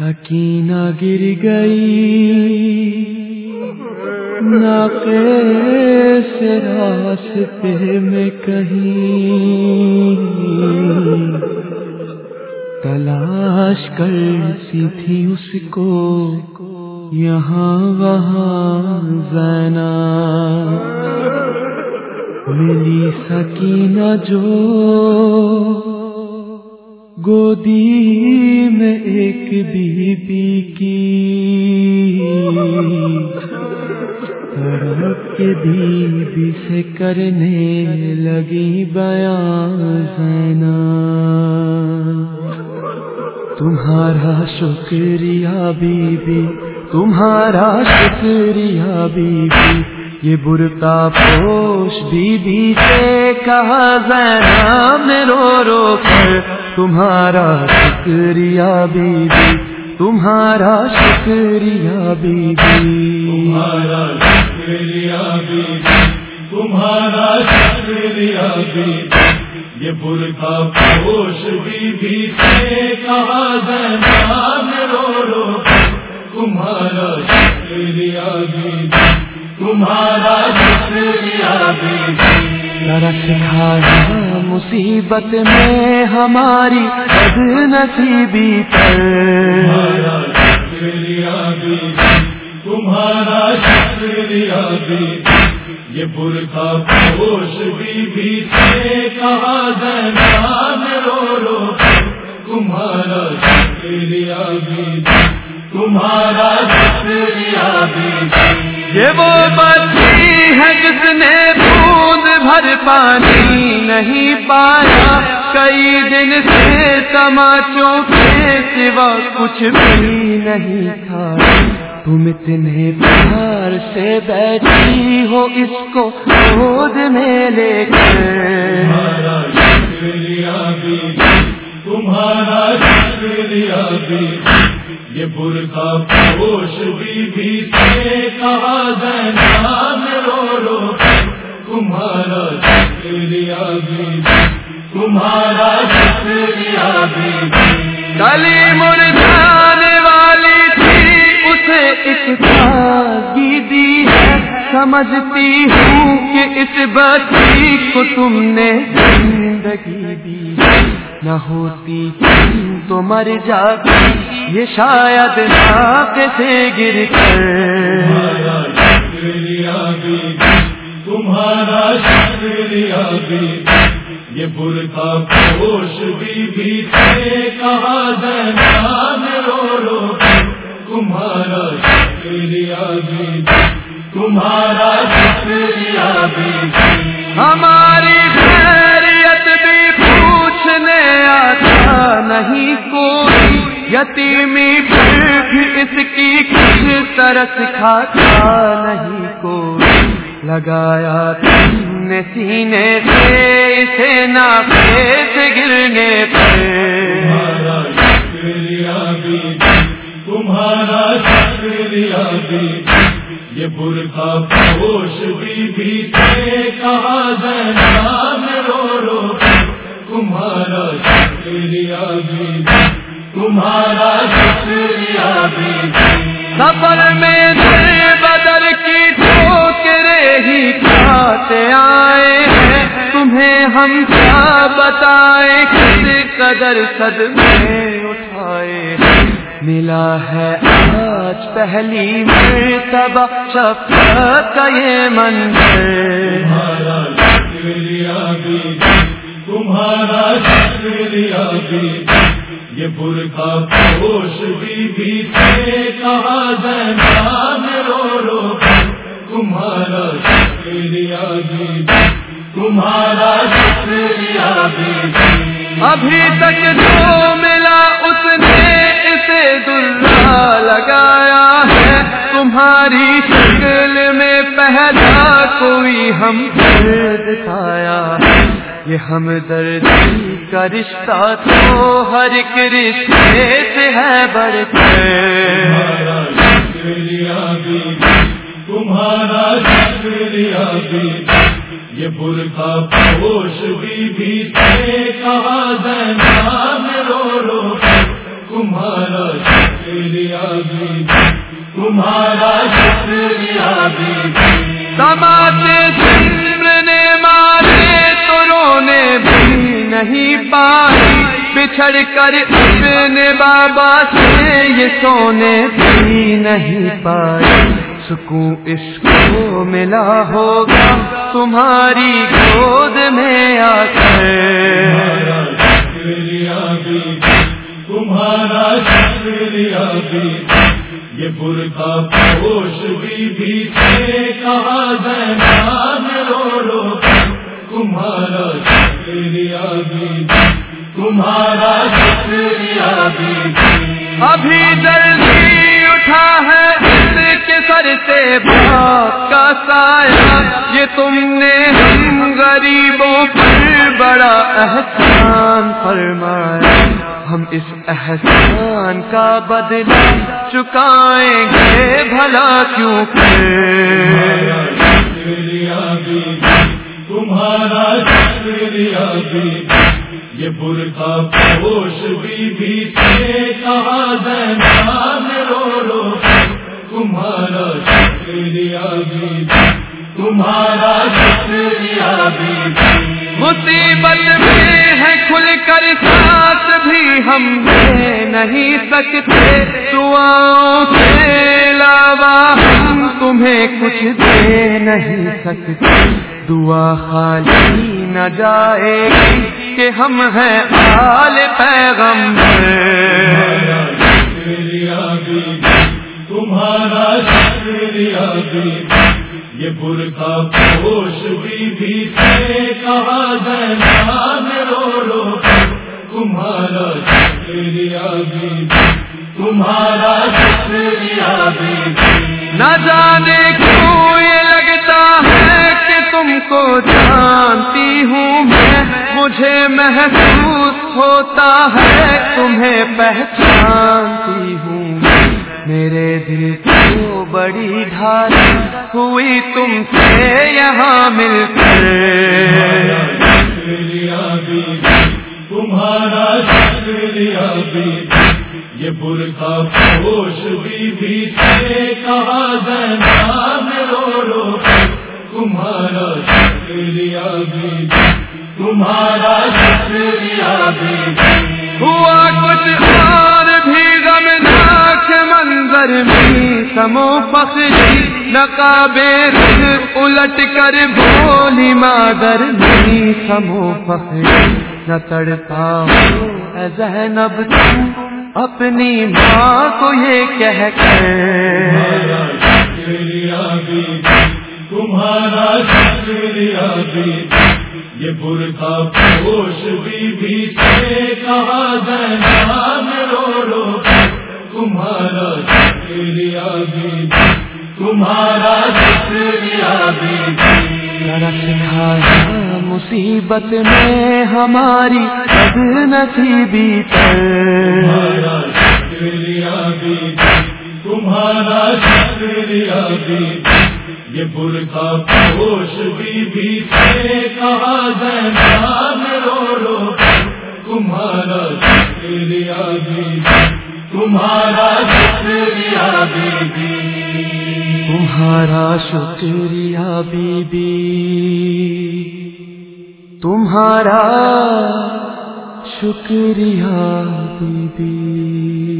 سکینہ گر گئی۔ ناقے سے راستے میں کہیں۔ تلاش کرتی تھی اس کو۔ یہاں وہاں زینا۔ ملی سکینہ جو گودی میں ایک بی بی کی۔ کے بی بی سے کرنے لگی بیان زینا تمہارا شکریہ بی بی تمہارا شکریہ بی بی یہ برتا پوش بی بی سے کہا زینا میں رو رو کر تمہارا شکریہ بی بی تمہارا شکریہ بی بی تمہارا شکریہ بی بی تمہارا شکریہ یہ برقع پوش بی بی سے کہا زینب رو رو۔ تمہارا شکریہ بی بی تمہارا شکریہ بی بی سکھایا مصیبت میں ہماری بد نصیبی پر۔ تمہارا شکریہ بی یہ برقع پوش بی بی سے کہا زینب رو رو۔ تمہارا شکریہ بی تمہارا شکریہ بی یہ وہ بچی ہے جس نے بوند بھر پانی نہیں پایا۔ کئی دن سے تماچوں کے سوا کچھ بھی نہیں تھا۔ تم اتنے پیار سے بیٹھی ہو، اس کو گود میں لے کر۔ تمہارا شکریہ بی یہ برقع پوش بی بی سے کہا زینب رو رو۔ تمہارا شکریہ بی تمہارا شکریہ بی گلی مرجانے والی تھی اسے ایک تازگی دی ہے۔ سمجھتی ہوں کہ اس بچی کو تم نے زندگی دی نہ ہوتی تو مر جاتی یہ شاید سے گر کر۔ شکریہ یہ برقع پوش بی بی سے کہا زینب رو رو تمہارا شکریہ بی تمہارا شکریہ بی ہماری خیریت بھی پوچھنے آتا نہیں کوئی، یتیمی پھر بھی اس کی کچھ طرح کھاتا نہیں کوئی۔ لگایا تم نے سینے سے اسے نہ پیس گرنے پر۔ تمہارا شکریہ یہ برقع پوش سے کہا رو رو۔ تمہارا شکریہ تمہارا شکریہ سفر میں بدل کی ٹھوکرے ہی کھاتے آئے ہیں، تمہیں ہم کیا بتائیں؟ کس قدر صدمے اٹھائے ملا ہے آج پہلی مرتبہ شفقت کا یہ منظر۔ تمہارا شکریہ بی یہ برقع پوش بی بی سے کہا زینب شکریہ تمہارا شکریہ ابھی تک جو ملا اس نے اسے دلہا لگایا ہے۔ تمہاری شکل میں پہلا کوئی ہم دکھایا یہ ہم دردی کا رشتہ تو ہر ایک رشتے سے ہے بڑھ تمہارا شکریہ تمہارا شکریہ بی یہ برقع پوش بی بی سے کہا زینب رو رو تمہارا شکریہ شکریہ تمہارا شکریہ بی تماچے سمر نے مارے تو رونے بھی نہیں پائی۔ بچھڑ کر اپنے بابا سے یہ سونے بھی نہیں پائی۔ سکون اس کو ملا ہوگا تمہاری گود میں آ کر تمہارا شکریہ یہ برقع پوش بی بی سے کہا زینان رو رو تمہارا شکریہ تمہارا شکریہ ابھی جلدی اٹھا ہے اس کے سر سے بھاگ کا سایہ۔ یہ تم نے ہم غریبوں پر بڑا احسان فرمایا۔ ہم اس احسان کا بدلہ چکائیں گے، بھلا کیوں تمہارا شکریہ بی یہ برقع پوش بی بی سے کہا تمہارا مصیبت میں ہے کھل کر ساتھ بھی ہم دے نہیں سکتے۔ دعاؤں کے علاوہ ہم تمہیں کچھ دے نہیں سکتے۔ دعا خالی نہ جائے گی کہ ہم ہیں آل پیغمبر۔ بی تمہارا شکریہ یہ برقع پوش بی بی سے کہا زینان رو رو تمہارا شکریہ بی تمہارا شکریہ بی نہ جانے کیوں یہ لگتا ہے کہ تم کو جانتی ہوں میں۔ مجھے محسوس ہوتا ہے تمہیں پہچانتی ہوں میرے دل کو بڑی ڈھاری ہوئی تم سے یہاں مل کر۔ تمہارا شکریہ یہ برقع پوش بی بی سے کہا رو رو۔ تمہارا شکریہ بی تمہارا شکریہ بی ہوا کچھ بھی منظر میں سمو پخری نقابے الٹ کر بولی مادر میں سمو پخری نہ تڑپا ہو زینب تم اپنی ماں کو یہ کہہ کر۔ تمہارا شکریہ بی یہ برقع پوش بی بی سے کہا زینان تمہارا سکھایا مصیبت میں ہماری بد نصیبی پر۔ تمہارا شکریہ یہ برقع پوش بی بی سے کہا رو رو۔ تمہارا شکریہ تمہارا شکریہ بی تمہارا شکریہ بی بی تمہارا شکریہ بی بی